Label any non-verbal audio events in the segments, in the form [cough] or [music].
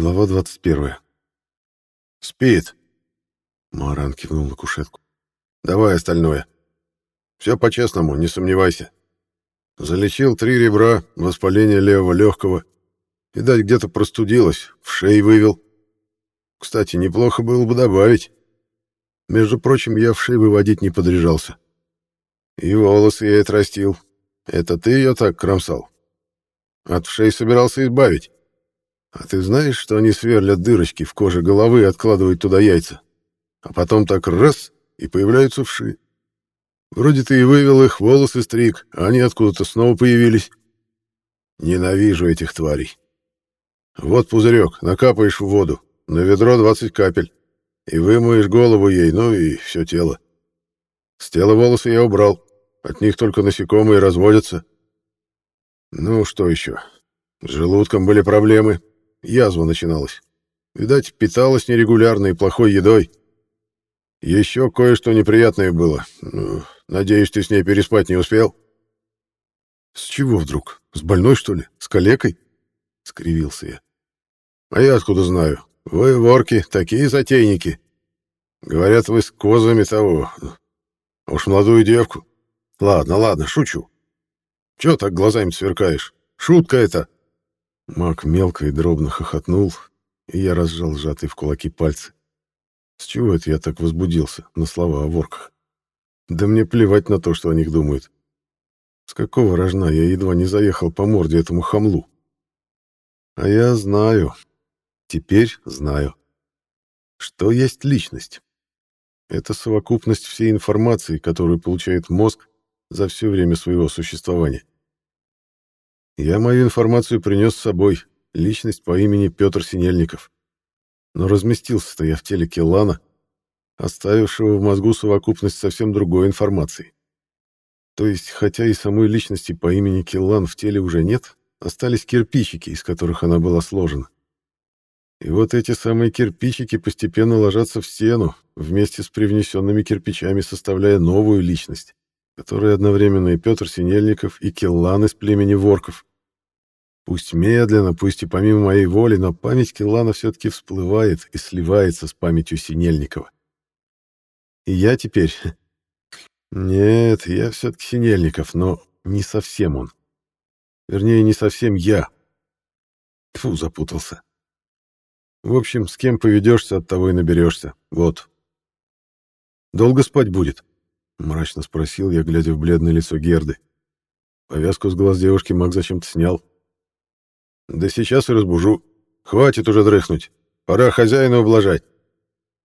Глава 21. «Спит!» Маран кивнул на кушетку. «Давай остальное. Все по-честному, не сомневайся. Залечил три ребра, воспаление левого легкого. Видать, где-то простудилась, в шею вывел. Кстати, неплохо было бы добавить. Между прочим, я в шею выводить не подряжался. И волосы я отрастил. Это ты ее так кромсал? От вшей собирался избавить. А ты знаешь, что они сверлят дырочки в коже головы и откладывают туда яйца? А потом так раз — и появляются вши. Вроде ты и вывел их, волосы стриг, а они откуда-то снова появились. Ненавижу этих тварей. Вот пузырек, накапаешь в воду, на ведро 20 капель, и вымоешь голову ей, ну и все тело. С тела волосы я убрал, от них только насекомые разводятся. Ну, что еще? С желудком были проблемы, язва начиналась. Видать, питалась нерегулярно и плохой едой. Еще кое-что неприятное было. Ну, надеюсь, ты с ней переспать не успел? С чего вдруг? С больной, что ли? С калекой? Скривился я. А я откуда знаю? Вы, ворки, такие затейники. Говорят, вы с козами того. Уж молодую девку. Ладно, ладно, шучу. Чего так глазами сверкаешь? Шутка это. Мак мелко и дробно хохотнул, и я разжал сжатые в кулаки пальцы. С чего это я так возбудился на слова о ворках? Да мне плевать на то, что о них думают. С какого рожна я едва не заехал по морде этому хамлу? А я знаю. Теперь знаю. Что есть личность? Это совокупность всей информации, которую получает мозг за все время своего существования. Я мою информацию принес с собой, личность по имени Петр Синельников. Но разместился-то я в теле Келлана, оставившего в мозгу совокупность совсем другой информации. То есть, хотя и самой личности по имени Келлан в теле уже нет, остались кирпичики, из которых она была сложена. И вот эти самые кирпичики постепенно ложатся в стену, вместе с привнесенными кирпичами составляя новую личность, которая одновременно и Петр Синельников, и Келлан из племени Ворков. Пусть медленно, пусть и помимо моей воли, но память Киллана все-таки всплывает и сливается с памятью Синельникова. И я теперь... [laughs] Нет, я все-таки Синельников, но не совсем он. Вернее, не совсем я. Фу, запутался. В общем, с кем поведешься, от того и наберешься. Вот. «Долго спать будет?» — мрачно спросил я, глядя в бледное лицо Герды. Повязку с глаз девушки маг зачем-то снял. Да сейчас и разбужу. Хватит уже дрыхнуть. Пора хозяина ублажать.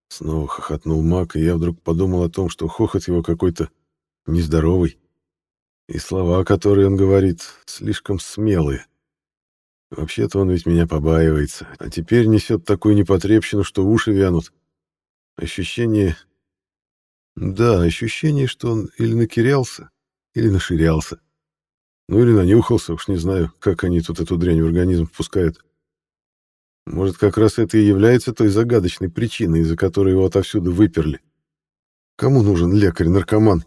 Снова хохотнул маг, и я вдруг подумал о том, что хохот его какой-то нездоровый. И слова, которые он говорит, слишком смелые. Вообще-то он ведь меня побаивается, а теперь несет такую непотребщину, что уши вянут. Ощущение... Да, ощущение, что он или накирялся, или наширялся. Ну или нанюхался, уж не знаю, как они тут эту дрянь в организм впускают. Может, как раз это и является той загадочной причиной, из-за которой его отовсюду выперли. Кому нужен лекарь-наркоман?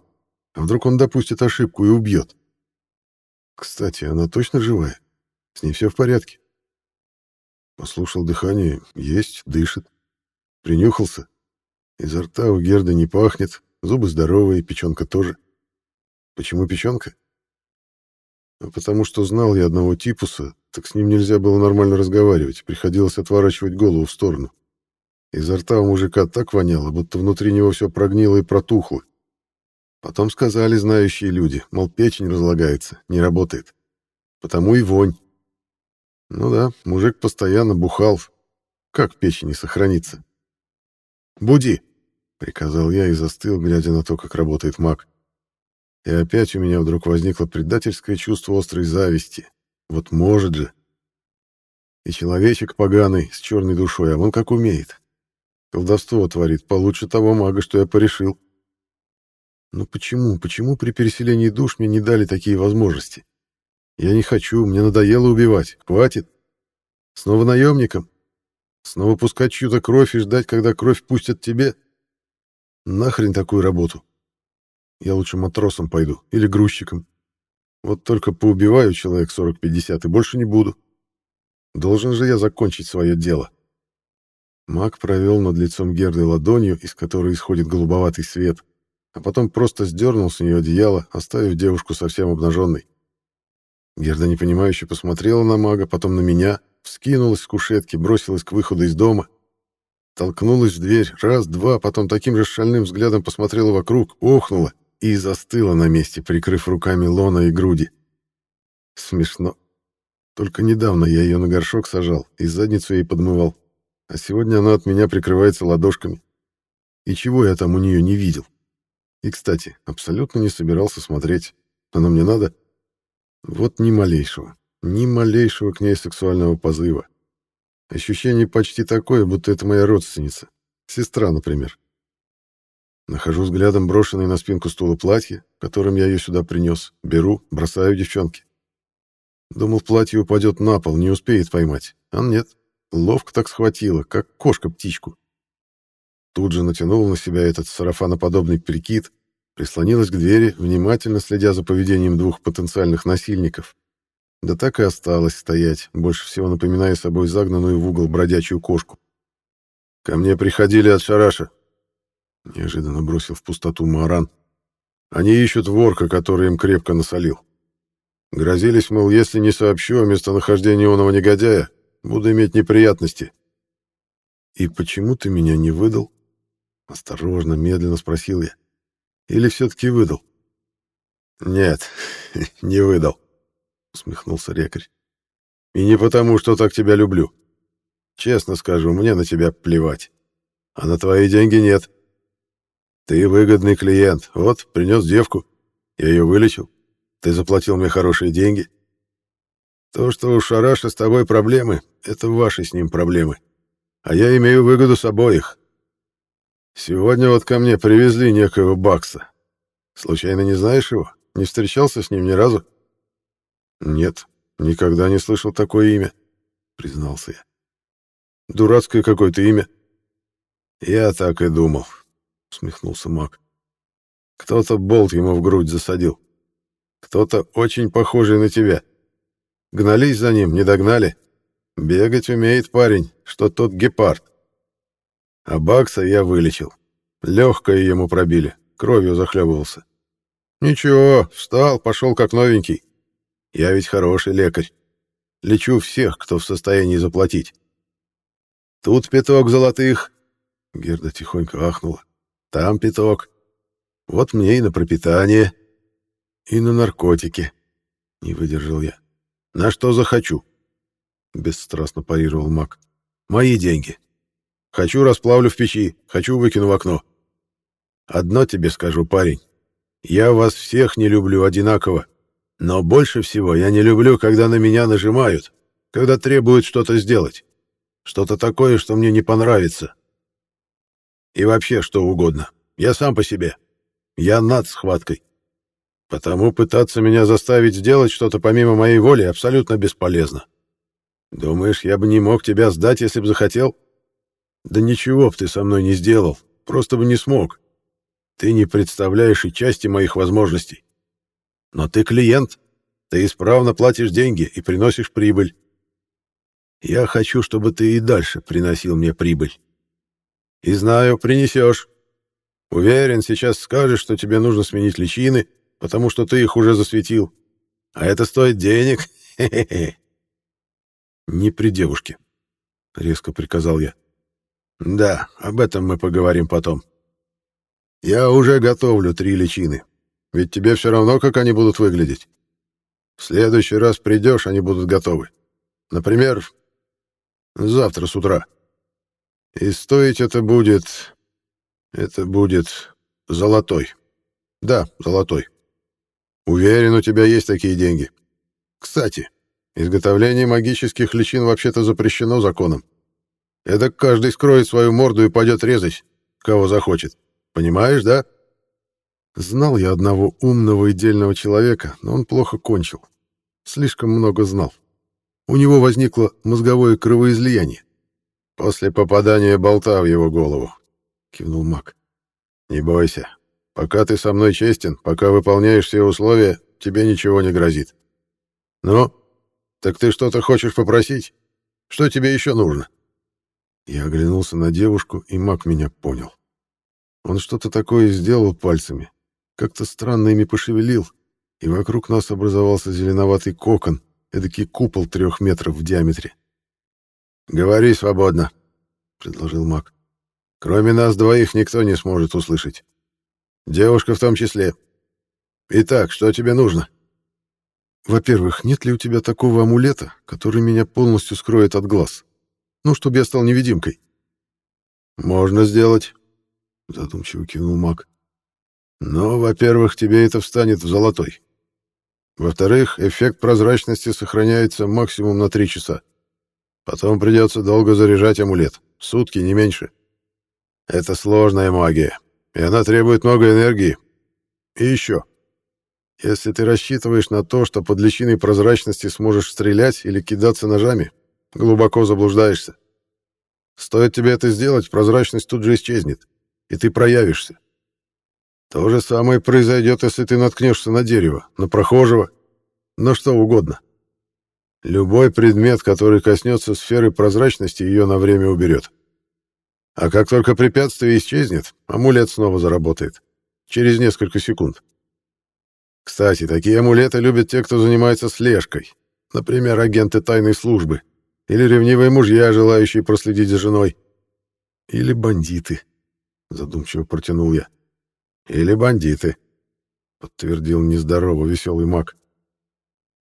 А вдруг он допустит ошибку и убьет? Кстати, она точно живая? С ней все в порядке? Послушал дыхание. Есть, дышит. Принюхался. Изо рта у Герды не пахнет, зубы здоровые, печенка тоже. Почему печенка? А потому что знал я одного типуса, так с ним нельзя было нормально разговаривать, приходилось отворачивать голову в сторону. Изо рта у мужика так воняло, будто внутри него все прогнило и протухло. Потом сказали знающие люди, мол, печень разлагается, не работает. Потому и вонь. Ну да, мужик постоянно бухал. Как печени сохранится? «Буди!» — приказал я и застыл, глядя на то, как работает маг. И опять у меня вдруг возникло предательское чувство острой зависти. Вот может же. И человечек поганый, с черной душой, а он как умеет. Колдовство творит получше того мага, что я порешил. Но почему, почему при переселении душ мне не дали такие возможности? Я не хочу, мне надоело убивать. Хватит. Снова наемником? Снова пускать чью-то кровь и ждать, когда кровь пустят тебе? Нахрен такую работу? Я лучше матросом пойду или грузчиком. Вот только поубиваю человек 40-50 и больше не буду. Должен же я закончить свое дело. Маг провел над лицом Герды ладонью, из которой исходит голубоватый свет, а потом просто сдернул с нее одеяло, оставив девушку совсем обнаженной. Герда непонимающе посмотрела на мага, потом на меня, вскинулась с кушетки, бросилась к выходу из дома, толкнулась в дверь, раз, два, потом таким же шальным взглядом посмотрела вокруг, охнула и застыла на месте, прикрыв руками лона и груди. Смешно. Только недавно я ее на горшок сажал и задницу ей подмывал, а сегодня она от меня прикрывается ладошками. И чего я там у нее не видел? И, кстати, абсолютно не собирался смотреть. Оно мне надо? Вот ни малейшего, ни малейшего к ней сексуального позыва. Ощущение почти такое, будто это моя родственница. Сестра, например. Нахожу взглядом брошенное на спинку стула платье, которым я ее сюда принес. Беру, бросаю девчонке. Думал, платье упадет на пол, не успеет поймать. А нет, ловко так схватила, как кошка птичку. Тут же натянула на себя этот сарафаноподобный прикид, прислонилась к двери, внимательно следя за поведением двух потенциальных насильников. Да так и осталось стоять, больше всего напоминая собой загнанную в угол бродячую кошку. «Ко мне приходили от Шараша», — неожиданно бросил в пустоту Маран. «Они ищут ворка, который им крепко насолил. Грозились, мол, если не сообщу о местонахождении оного негодяя, буду иметь неприятности». «И почему ты меня не выдал?» Осторожно, медленно спросил я. «Или все-таки выдал?» «Нет, [laughs] не выдал», — усмехнулся рекарь. «И не потому, что так тебя люблю. Честно скажу, мне на тебя плевать. А на твои деньги нет. Ты выгодный клиент. Вот, принес девку. Я ее вылечил. Ты заплатил мне хорошие деньги. То, что у Шараша с тобой проблемы, это ваши с ним проблемы. А я имею выгоду с обоих. Сегодня вот ко мне привезли некоего Бакса. Случайно не знаешь его? Не встречался с ним ни разу? Нет, никогда не слышал такое имя, признался я. Дурацкое какое-то имя. Я так и думал, — усмехнулся маг. «Кто-то болт ему в грудь засадил. Кто-то очень похожий на тебя. Гнались за ним, не догнали. Бегать умеет парень, что тот гепард. А Бакса я вылечил. Легкое ему пробили, кровью захлебывался. Ничего, встал, пошел как новенький. Я ведь хороший лекарь. Лечу всех, кто в состоянии заплатить. Тут пяток золотых. Герда тихонько ахнула. Там пяток. Вот мне и на пропитание, и на наркотики. Не выдержал я. На что захочу. Бесстрастно парировал маг. Мои деньги. Хочу расплавлю в печи, хочу выкину в окно. Одно тебе скажу, парень. Я вас всех не люблю одинаково. Но больше всего я не люблю, когда на меня нажимают, когда требуют что-то сделать. Что-то такое, что мне не понравится. И вообще что угодно. Я сам по себе. Я над схваткой. Потому пытаться меня заставить сделать что-то помимо моей воли абсолютно бесполезно. Думаешь, я бы не мог тебя сдать, если бы захотел? Да ничего б ты со мной не сделал, просто бы не смог. Ты не представляешь и части моих возможностей. Но ты клиент, ты исправно платишь деньги и приносишь прибыль. Я хочу, чтобы ты и дальше приносил мне прибыль. И знаю, принесешь. Уверен, сейчас скажешь, что тебе нужно сменить личины, потому что ты их уже засветил. А это стоит денег. Хе-хе-хе. Не при девушке, резко приказал я. Да, об этом мы поговорим потом. Я уже готовлю три личины. Ведь тебе все равно, как они будут выглядеть. В следующий раз придешь, они будут готовы. Например, завтра с утра. И стоить это будет... Это будет золотой. Да, золотой. Уверен, у тебя есть такие деньги. Кстати, изготовление магических личин вообще-то запрещено законом. Это каждый скроет свою морду и пойдет резать, кого захочет. Понимаешь, да? Знал я одного умного и дельного человека, но он плохо кончил. Слишком много знал. У него возникло мозговое кровоизлияние. После попадания болта в его голову, кивнул Мак. Не бойся. Пока ты со мной честен, пока выполняешь все условия, тебе ничего не грозит. Ну, так ты что-то хочешь попросить? Что тебе еще нужно? Я оглянулся на девушку, и маг меня понял. Он что-то такое сделал пальцами, как-то странно ими пошевелил, и вокруг нас образовался зеленоватый кокон, эдакий купол трех метров в диаметре. «Говори свободно», — предложил маг. «Кроме нас двоих никто не сможет услышать. Девушка в том числе. Итак, что тебе нужно?» «Во-первых, нет ли у тебя такого амулета, который меня полностью скроет от глаз? Ну, чтобы я стал невидимкой?» «Можно сделать», — задумчиво кивнул маг. «Но, во-первых, тебе это встанет в золотой. Во-вторых, эффект прозрачности сохраняется максимум на три часа. Потом придется долго заряжать амулет. Сутки, не меньше. Это сложная магия, и она требует много энергии. И еще. Если ты рассчитываешь на то, что под личиной прозрачности сможешь стрелять или кидаться ножами, глубоко заблуждаешься. Стоит тебе это сделать, прозрачность тут же исчезнет, и ты проявишься. То же самое произойдет, если ты наткнешься на дерево, на прохожего, на что угодно. Любой предмет, который коснется сферы прозрачности, ее на время уберет. А как только препятствие исчезнет, амулет снова заработает. Через несколько секунд. Кстати, такие амулеты любят те, кто занимается слежкой. Например, агенты тайной службы. Или ревнивые мужья, желающие проследить за женой. Или бандиты, задумчиво протянул я. Или бандиты, подтвердил нездорово веселый маг.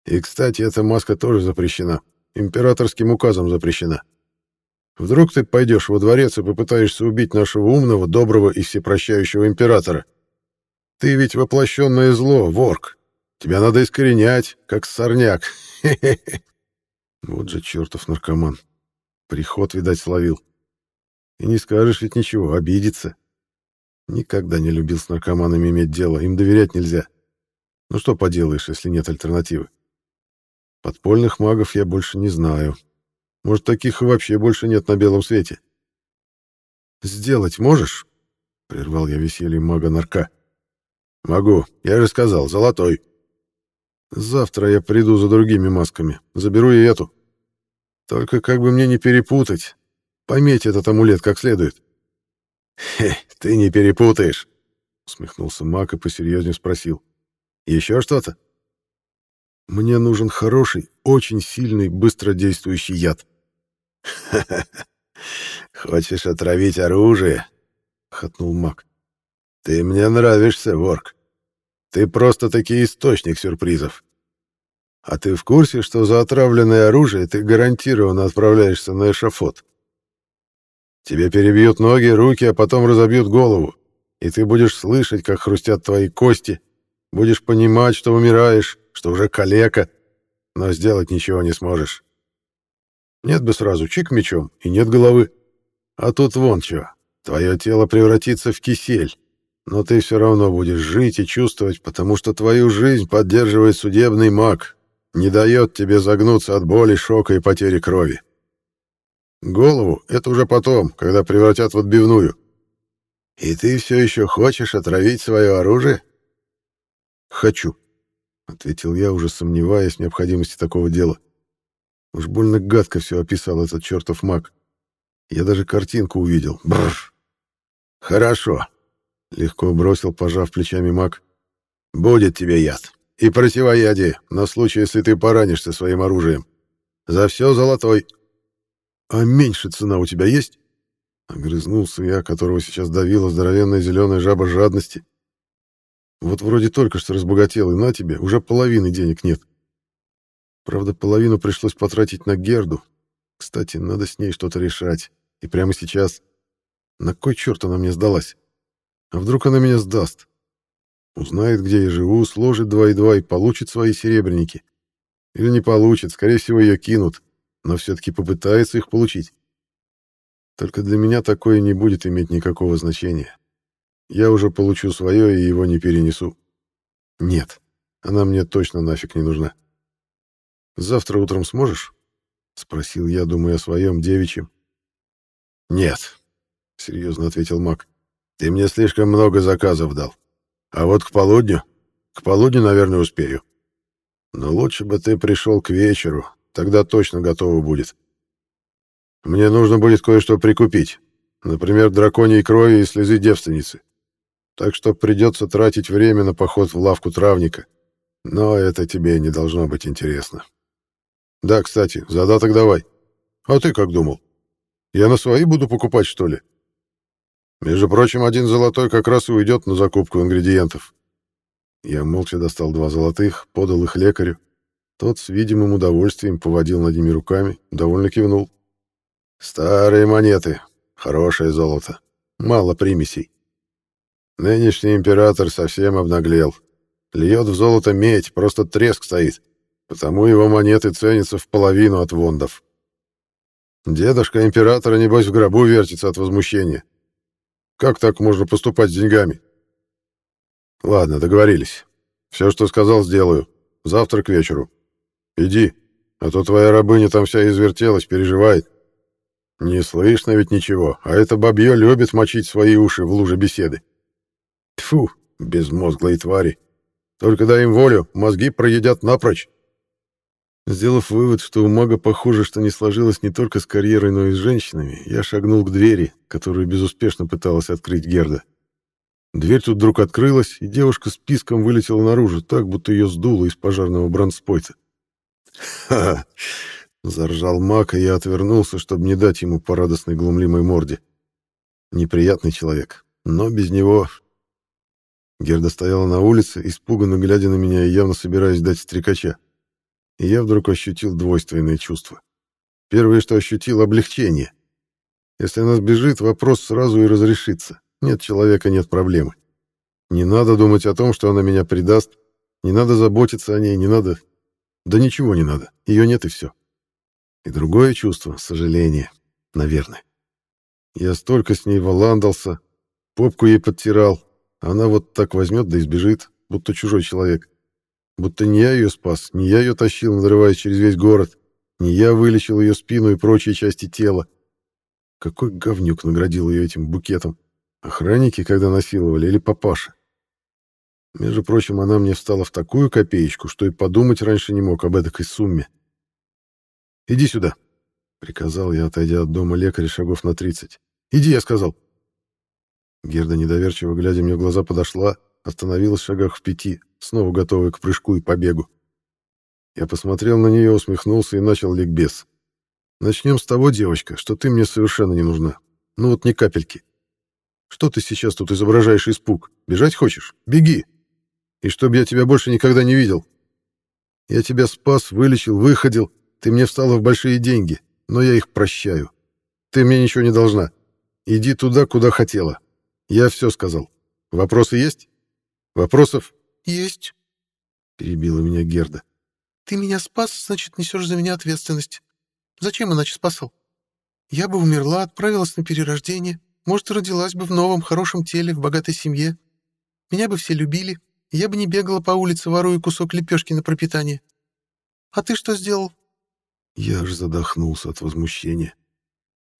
И, кстати, эта маска тоже запрещена. Императорским указом запрещена. Вдруг ты пойдешь во дворец и попытаешься убить нашего умного, доброго и всепрощающего императора. Ты ведь воплощенное зло, ворк. Тебя надо искоренять, как сорняк. [laughs] Вот же чертов наркоман. Приход, видать, словил. И не скажешь ведь ничего, обидится. Никогда не любил с наркоманами иметь дело, им доверять нельзя. Ну что поделаешь, если нет альтернативы? Подпольных магов я больше не знаю. Может, таких вообще больше нет на белом свете. «Сделать можешь?» — прервал я веселье мага-нарка. «Могу. Я же сказал, золотой». «Завтра я приду за другими масками. Заберу и эту. Только как бы мне не перепутать. Пометь этот амулет как следует». «Хе, ты не перепутаешь», — усмехнулся маг и посерьезнее спросил. «Еще что-то?» Мне нужен хороший, очень сильный, быстродействующий яд. [laughs] Хочешь отравить оружие? хотнул Мак. Ты мне нравишься, Ворк. Ты просто-таки источник сюрпризов. А ты в курсе, что за отравленное оружие ты гарантированно отправляешься на эшафот? Тебе перебьют ноги, руки, а потом разобьют голову, и ты будешь слышать, как хрустят твои кости, будешь понимать, что умираешь, что уже калека, но сделать ничего не сможешь. Нет бы сразу чик мечом, и нет головы. А тут вон что, твое тело превратится в кисель, но ты все равно будешь жить и чувствовать, потому что твою жизнь поддерживает судебный маг, не дает тебе загнуться от боли, шока и потери крови. Голову — это уже потом, когда превратят в отбивную. И ты все еще хочешь отравить свое оружие? Хочу. — ответил я, уже сомневаясь в необходимости такого дела. Уж больно гадко все описал этот чертов маг. Я даже картинку увидел. Бррр. «Хорошо», — легко бросил, пожав плечами маг. «Будет тебе яд. И противоядие, на случай, если ты поранишься своим оружием. За все золотой». «А меньше цена у тебя есть?» Огрызнулся я, которого сейчас давила здоровенная зеленая жаба жадности. Вот вроде только что разбогател, и на тебе, уже половины денег нет. Правда, половину пришлось потратить на Герду. Кстати, надо с ней что-то решать. И прямо сейчас. На кой черт она мне сдалась? А вдруг она меня сдаст? Узнает, где я живу, сложит два и два и получит свои серебряники. Или не получит, скорее всего, ее кинут, но все-таки попытается их получить. Только для меня такое не будет иметь никакого значения. Я уже получу свое и его не перенесу. Нет, она мне точно нафиг не нужна. Завтра утром сможешь? Спросил я, думая о своем девичьем. Нет, серьезно ответил Мак. Ты мне слишком много заказов дал. А вот к полудню, к полудню, наверное, успею. Но лучше бы ты пришел к вечеру, тогда точно готово будет. Мне нужно будет кое-что прикупить. Например, драконьей крови и слезы девственницы. Так что придется тратить время на поход в лавку травника. Но это тебе не должно быть интересно. Да, кстати, задаток давай. А ты как думал? Я на свои буду покупать, что ли? Между прочим, один золотой как раз и уйдет на закупку ингредиентов. Я молча достал два золотых, подал их лекарю. Тот с видимым удовольствием поводил над ними руками, довольно кивнул. Старые монеты, хорошее золото, мало примесей. Нынешний император совсем обнаглел. Льет в золото медь, просто треск стоит, потому его монеты ценятся в половину от вондов. Дедушка императора, небось, в гробу вертится от возмущения. Как так можно поступать с деньгами? Ладно, договорились. Все, что сказал, сделаю. Завтра к вечеру. Иди, а то твоя рабыня там вся извертелась, переживает. Не слышно ведь ничего, а это бабье любит мочить свои уши в луже беседы. Тфу, безмозглые твари. Только дай им волю, мозги проедят напрочь. Сделав вывод, что у мага похоже, что не сложилось не только с карьерой, но и с женщинами, я шагнул к двери, которую безуспешно пыталась открыть Герда. Дверь тут вдруг открылась, и девушка с писком вылетела наружу, так, будто ее сдуло из пожарного бронспойта. «Ха-ха!» — заржал маг, и я отвернулся, чтобы не дать ему по радостной глумлимой морде. Неприятный человек, но без него... Герда стояла на улице, испуганно глядя на меня и явно собираясь дать стрекача и я вдруг ощутил двойственные чувства. Первое, что ощутил — облегчение. Если она сбежит, вопрос сразу и разрешится. Нет человека — нет проблемы. Не надо думать о том, что она меня предаст, не надо заботиться о ней, не надо... Да ничего не надо, ее нет и все. И другое чувство — сожаление, наверное. Я столько с ней валандался, попку ей подтирал, она вот так возьмет да избежит, будто чужой человек. Будто не я ее спас, не я ее тащил, надрываясь через весь город, не я вылечил ее спину и прочие части тела. Какой говнюк наградил ее этим букетом? Охранники, когда насиловали, или папаша? Между прочим, она мне встала в такую копеечку, что и подумать раньше не мог об этой сумме. «Иди сюда», — приказал я, отойдя от дома лекаря шагов на тридцать. «Иди», — я сказал. Герда, недоверчиво глядя мне в глаза, подошла, остановилась в шагах в пяти, снова готовая к прыжку и побегу. Я посмотрел на нее, усмехнулся и начал ликбез. «Начнем с того, девочка, что ты мне совершенно не нужна. Ну вот ни капельки. Что ты сейчас тут изображаешь испуг? Бежать хочешь? Беги. И чтобы я тебя больше никогда не видел. Я тебя спас, вылечил, выходил. Ты мне встала в большие деньги, но я их прощаю. Ты мне ничего не должна. Иди туда, куда хотела. Я все сказал. Вопросы есть? Вопросов «Есть», — перебила меня Герда. «Ты меня спас, значит, несешь за меня ответственность. Зачем иначе спасал? Я бы умерла, отправилась на перерождение, может, родилась бы в новом хорошем теле, в богатой семье. Меня бы все любили, я бы не бегала по улице, воруя кусок лепешки на пропитание. А ты что сделал?» Я аж задохнулся от возмущения.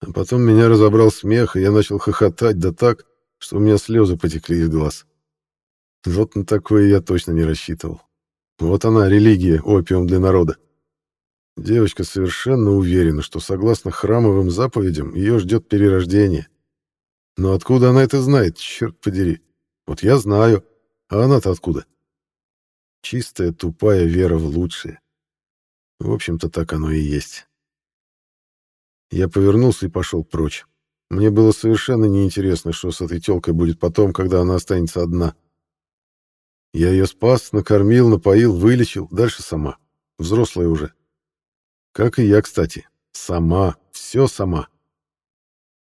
А потом меня разобрал смех, и я начал хохотать, да так, что у меня слезы потекли из глаз. Вот на такое я точно не рассчитывал. Вот она, религия, опиум для народа. Девочка совершенно уверена, что согласно храмовым заповедям ее ждет перерождение. Но откуда она это знает, черт подери? Вот я знаю, а она-то откуда? Чистая тупая вера в лучшее. В общем-то, так оно и есть. Я повернулся и пошел прочь. Мне было совершенно неинтересно, что с этой телкой будет потом, когда она останется одна. — я ее спас, накормил, напоил, вылечил, дальше сама. Взрослая уже. Как и я, кстати. Сама, все сама.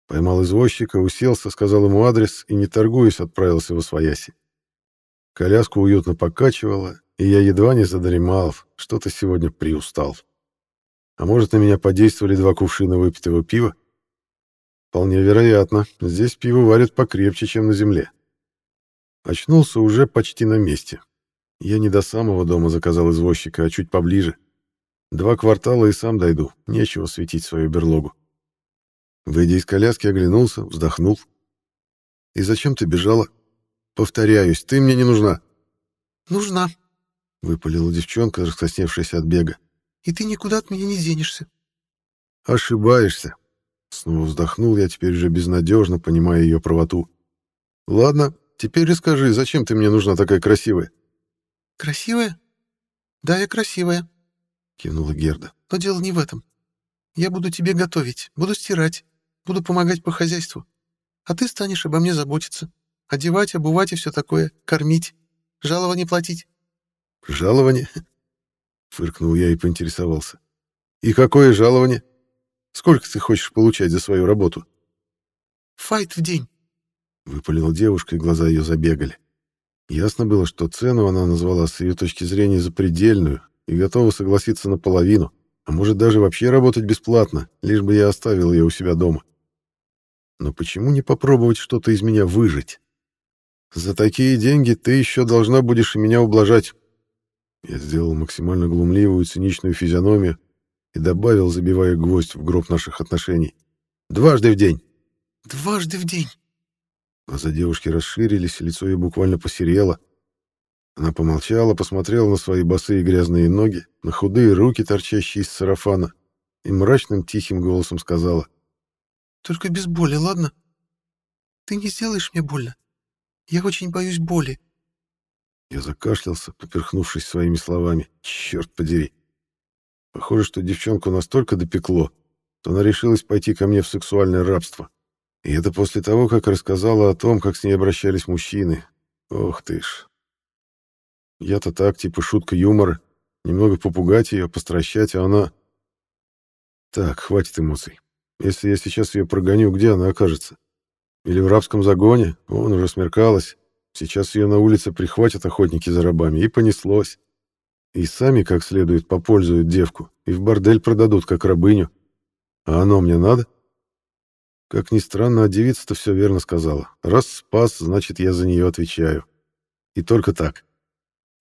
Поймал извозчика, уселся, сказал ему адрес и, не торгуясь, отправился в Освояси. Коляску уютно покачивала, и я едва не задремал, что-то сегодня приустал. А может, на меня подействовали два кувшина выпитого пива? Вполне вероятно, здесь пиво варят покрепче, чем на земле. Очнулся уже почти на месте. Я не до самого дома заказал извозчика, а чуть поближе. Два квартала и сам дойду, нечего светить свою берлогу. Выйдя из коляски, оглянулся, вздохнул. «И зачем ты бежала?» «Повторяюсь, ты мне не нужна». «Нужна», — выпалила девчонка, раскрасневшаяся от бега. «И ты никуда от меня не денешься». «Ошибаешься. Снова вздохнул я, теперь уже безнадежно, понимая ее правоту. «Ладно, теперь расскажи, зачем ты мне нужна такая красивая?» «Красивая? Да, я красивая», — кивнула Герда. «Но дело не в этом. Я буду тебе готовить, буду стирать, буду помогать по хозяйству. А ты станешь обо мне заботиться. Одевать, обувать и все такое, кормить, жалование платить». «Жалование?» — фыркнул я и поинтересовался. «И какое жалование? Сколько ты хочешь получать за свою работу?» «Файт в день», — выпалила девушка, и глаза ее забегали. Ясно было, что цену она назвала с ее точки зрения запредельную и готова согласиться наполовину, а может даже вообще работать бесплатно, лишь бы я оставил ее у себя дома. Но почему не попробовать что-то из меня выжить? За такие деньги ты еще должна будешь и меня ублажать. Я сделал максимально глумливую, циничную физиономию и добавил, забивая гвоздь в гроб наших отношений. Дважды в день. Дважды в день. Глаза девушки расширились, лицо ее буквально посерело. Она помолчала, посмотрела на свои босые грязные ноги, на худые руки, торчащие из сарафана, и мрачным тихим голосом сказала. «Только без боли, ладно? Ты не сделаешь мне больно. Я очень боюсь боли». Я закашлялся, поперхнувшись своими словами. «Черт подери!» Похоже, что девчонку настолько допекло, что она решилась пойти ко мне в сексуальное рабство. И это после того, как рассказала о том, как с ней обращались мужчины. Ох ты ж. Я-то так, типа шутка юмора. Немного попугать ее, постращать, а она... Так, хватит эмоций. Если я сейчас ее прогоню, где она окажется? Или в рабском загоне? Он уже смеркалось. Сейчас ее на улице прихватят охотники за рабами, и понеслось. И сами как следует попользуют девку, и в бордель продадут, как рабыню. А оно мне надо? — как ни странно, а девица-то все верно сказала. Раз спас, значит, я за нее отвечаю. И только так.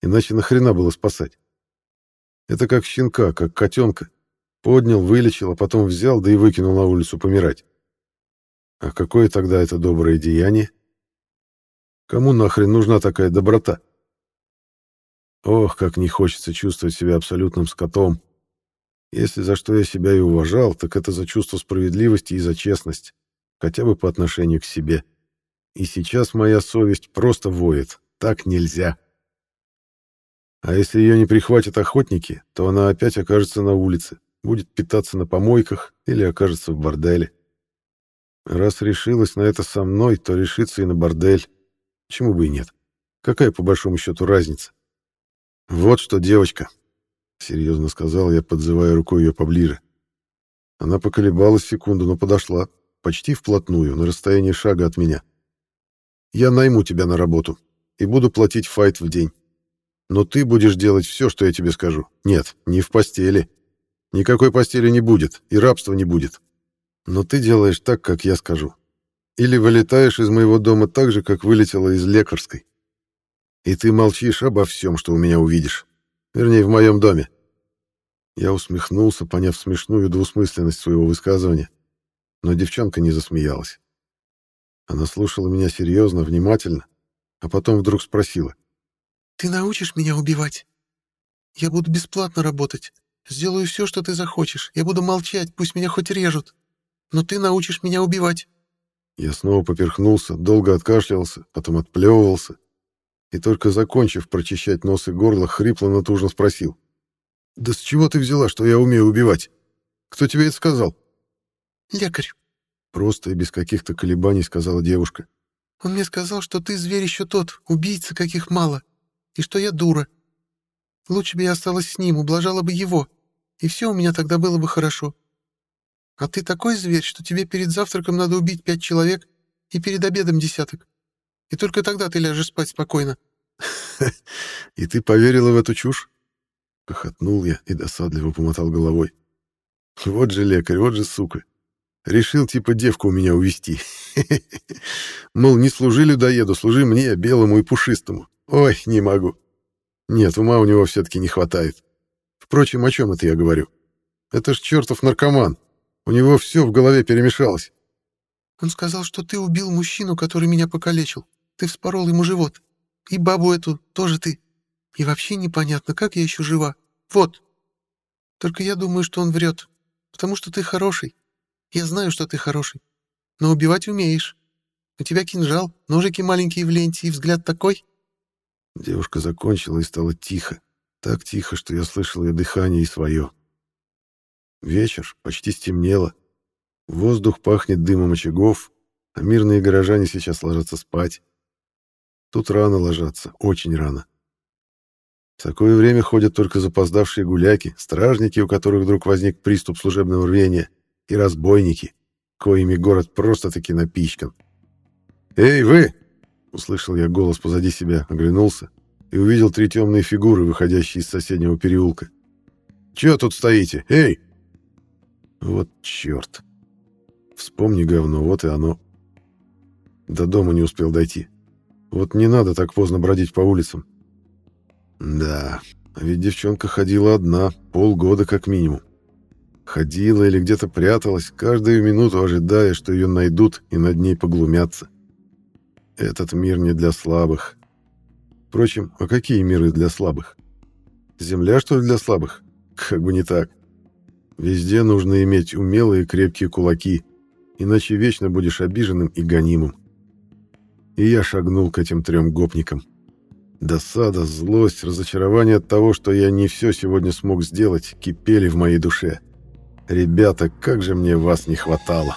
Иначе нахрена было спасать? Это как щенка, как котенка. Поднял, вылечил, а потом взял, да и выкинул на улицу помирать. А какое тогда это доброе деяние? Кому нахрен нужна такая доброта? Ох, как не хочется чувствовать себя абсолютным скотом. Если за что я себя и уважал, так это за чувство справедливости и за честность, хотя бы по отношению к себе. И сейчас моя совесть просто воет. Так нельзя. А если ее не прихватят охотники, то она опять окажется на улице, будет питаться на помойках или окажется в борделе. Раз решилась на это со мной, то решится и на бордель. Почему бы и нет? Какая, по большому счету, разница? Вот что, девочка, — серьезно сказал я, подзывая рукой ее поближе. Она поколебалась секунду, но подошла, почти вплотную, на расстоянии шага от меня. «Я найму тебя на работу и буду платить файт в день. Но ты будешь делать все, что я тебе скажу. Нет, не в постели. Никакой постели не будет, и рабства не будет. Но ты делаешь так, как я скажу. Или вылетаешь из моего дома так же, как вылетела из лекарской. И ты молчишь обо всем, что у меня увидишь. Вернее, в моем доме. Я усмехнулся, поняв смешную двусмысленность своего высказывания, но девчонка не засмеялась. Она слушала меня серьезно, внимательно, а потом вдруг спросила. «Ты научишь меня убивать? Я буду бесплатно работать. Сделаю все, что ты захочешь. Я буду молчать, пусть меня хоть режут. Но ты научишь меня убивать». Я снова поперхнулся, долго откашлялся, потом отплевывался и только закончив прочищать нос и горло, хрипло натужно спросил. «Да с чего ты взяла, что я умею убивать? Кто тебе это сказал?» «Лекарь». Просто и без каких-то колебаний сказала девушка. «Он мне сказал, что ты зверь еще тот, убийца каких мало, и что я дура. Лучше бы я осталась с ним, ублажала бы его, и все у меня тогда было бы хорошо. А ты такой зверь, что тебе перед завтраком надо убить пять человек и перед обедом десяток и только тогда ты ляжешь спать спокойно. [laughs] И ты поверила в эту чушь? Хохотнул я и досадливо помотал головой. Вот же лекарь, вот же сука. Решил типа девку у меня увести. [laughs] Мол, не служи людоеду, служи мне, белому и пушистому. Ой, не могу. Нет, ума у него все-таки не хватает. Впрочем, о чем это я говорю? Это ж чертов наркоман. У него все в голове перемешалось. Он сказал, что ты убил мужчину, который меня покалечил. Ты вспорол ему живот. И бабу эту тоже ты. И вообще непонятно, как я еще жива. Вот. Только я думаю, что он врет, потому что ты хороший. Я знаю, что ты хороший, но убивать умеешь. У тебя кинжал, ножики маленькие в ленте и взгляд такой. Девушка закончила и стало тихо. Так тихо, что я слышал ее дыхание и свое. Вечер, почти стемнело. Воздух пахнет дымом очагов, а мирные горожане сейчас ложатся спать. Тут рано ложатся, очень рано. В такое время ходят только запоздавшие гуляки, стражники, у которых вдруг возник приступ служебного рвения, и разбойники, коими город просто-таки напичкан. «Эй, вы!» — услышал я голос позади себя, оглянулся и увидел три темные фигуры, выходящие из соседнего переулка. «Чего тут стоите? Эй!» Вот черт. Вспомни говно, вот и оно. До дома не успел дойти. Вот не надо так поздно бродить по улицам. Да, ведь девчонка ходила одна, полгода как минимум. Ходила или где-то пряталась, каждую минуту ожидая, что ее найдут и над ней поглумятся. Этот мир не для слабых. Впрочем, а какие миры для слабых? Земля, что ли, для слабых? Как бы не так. Везде нужно иметь умелые крепкие кулаки, иначе вечно будешь обиженным и гонимым. И я шагнул к этим трем гопникам. Досада, злость, разочарование от того, что я не все сегодня смог сделать, кипели в моей душе. Ребята, как же мне вас не хватало!»